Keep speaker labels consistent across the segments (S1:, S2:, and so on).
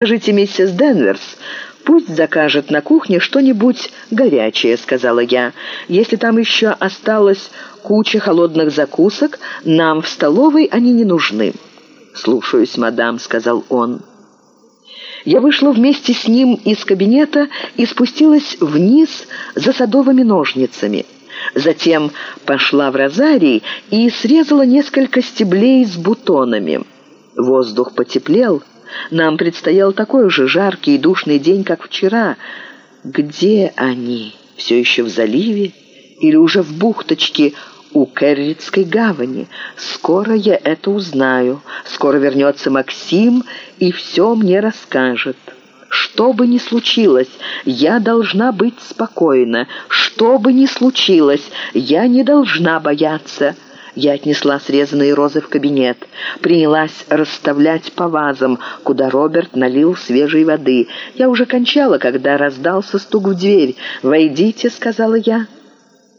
S1: «Скажите, миссис Денверс, пусть закажет на кухне что-нибудь горячее», — сказала я. «Если там еще осталась куча холодных закусок, нам в столовой они не нужны». «Слушаюсь, мадам», — сказал он. Я вышла вместе с ним из кабинета и спустилась вниз за садовыми ножницами. Затем пошла в розарий и срезала несколько стеблей с бутонами. Воздух потеплел. Нам предстоял такой же жаркий и душный день, как вчера. Где они? Все еще в заливе? Или уже в бухточке у Керритской гавани? Скоро я это узнаю. Скоро вернется Максим и все мне расскажет. Что бы ни случилось, я должна быть спокойна. Что бы ни случилось, я не должна бояться. Я отнесла срезанные розы в кабинет, принялась расставлять по вазам, куда Роберт налил свежей воды. Я уже кончала, когда раздался стук в дверь. «Войдите», — сказала я.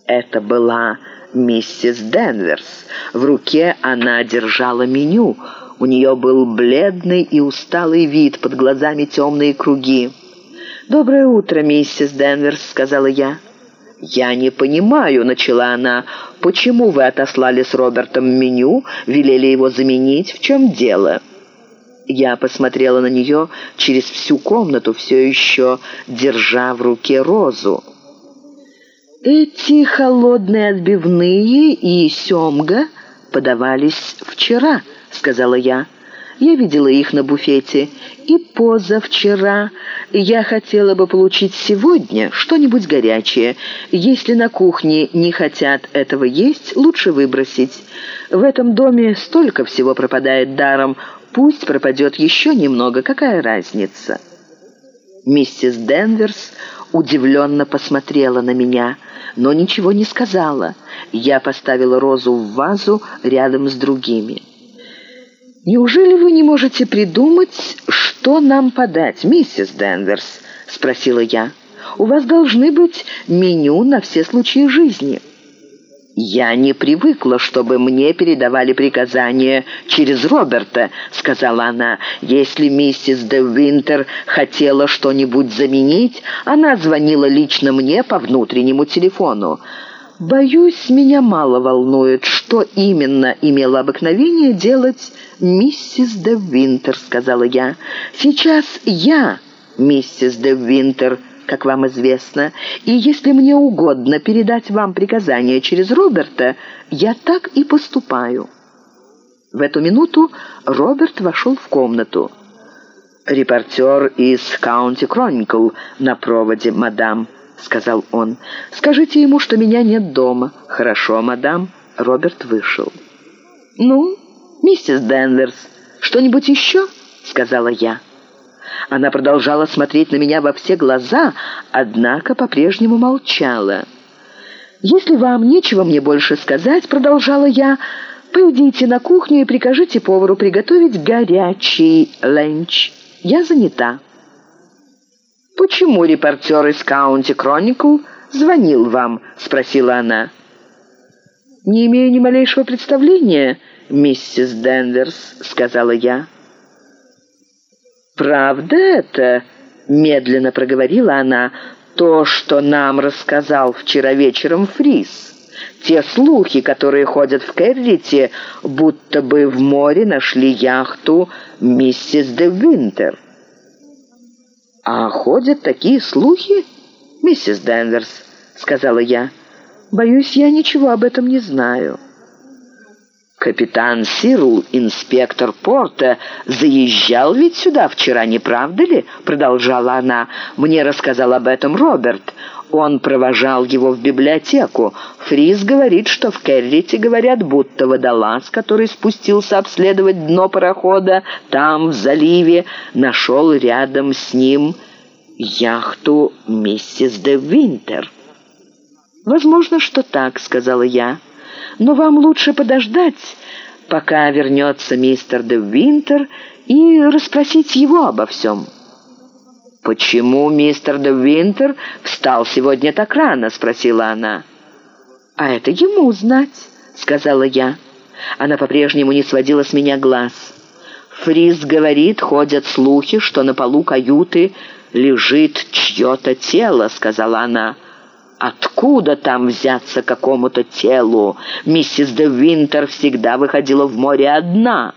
S1: Это была миссис Денверс. В руке она держала меню — у нее был бледный и усталый вид, под глазами темные круги. «Доброе утро, миссис Денверс», — сказала я. «Я не понимаю», — начала она, — «почему вы отослали с Робертом меню, велели его заменить, в чем дело?» Я посмотрела на нее через всю комнату, все еще держа в руке розу. «Эти холодные отбивные и семга подавались вчера», — сказала я. «Я видела их на буфете. И позавчера. Я хотела бы получить сегодня что-нибудь горячее. Если на кухне не хотят этого есть, лучше выбросить. В этом доме столько всего пропадает даром. Пусть пропадет еще немного, какая разница?» Миссис Денверс удивленно посмотрела на меня, но ничего не сказала. Я поставила розу в вазу рядом с другими. «Неужели вы не можете придумать, что нам подать, миссис Денверс?» — спросила я. «У вас должны быть меню на все случаи жизни». «Я не привыкла, чтобы мне передавали приказания через Роберта», — сказала она. «Если миссис де Винтер хотела что-нибудь заменить, она звонила лично мне по внутреннему телефону. Боюсь, меня мало волнует, что именно имела обыкновение делать миссис де Винтер», — сказала я. «Сейчас я миссис де Винтер» как вам известно, и если мне угодно передать вам приказание через Роберта, я так и поступаю». В эту минуту Роберт вошел в комнату. «Репортер из «Каунти Кроникл» на проводе, мадам», — сказал он. «Скажите ему, что меня нет дома». «Хорошо, мадам». Роберт вышел. «Ну, миссис Денверс, что-нибудь еще?» — сказала я. Она продолжала смотреть на меня во все глаза, однако по-прежнему молчала. «Если вам нечего мне больше сказать», — продолжала я, — «пойдите на кухню и прикажите повару приготовить горячий ленч. Я занята». «Почему репортер из «Каунти Кроникл» звонил вам?» — спросила она. «Не имею ни малейшего представления, миссис Денверс», — сказала я. «Правда это?» — медленно проговорила она. «То, что нам рассказал вчера вечером Фрис. Те слухи, которые ходят в Керрите, будто бы в море нашли яхту миссис де Винтер». «А ходят такие слухи, миссис Денверс?» — сказала я. «Боюсь, я ничего об этом не знаю». «Капитан Сирл, инспектор порта, заезжал ведь сюда вчера, не правда ли?» — продолжала она. «Мне рассказал об этом Роберт. Он провожал его в библиотеку. Фриз говорит, что в Керрите говорят, будто водолаз, который спустился обследовать дно парохода там, в заливе, нашел рядом с ним яхту миссис де Винтер». «Возможно, что так», — сказала я но вам лучше подождать, пока вернется мистер де Винтер, и расспросить его обо всем». «Почему мистер де Винтер встал сегодня так рано?» — спросила она. «А это ему знать», — сказала я. Она по-прежнему не сводила с меня глаз. Фриз говорит, ходят слухи, что на полу каюты лежит чье-то тело», — сказала она. Откуда там взяться какому-то телу? Миссис де Винтер всегда выходила в море одна».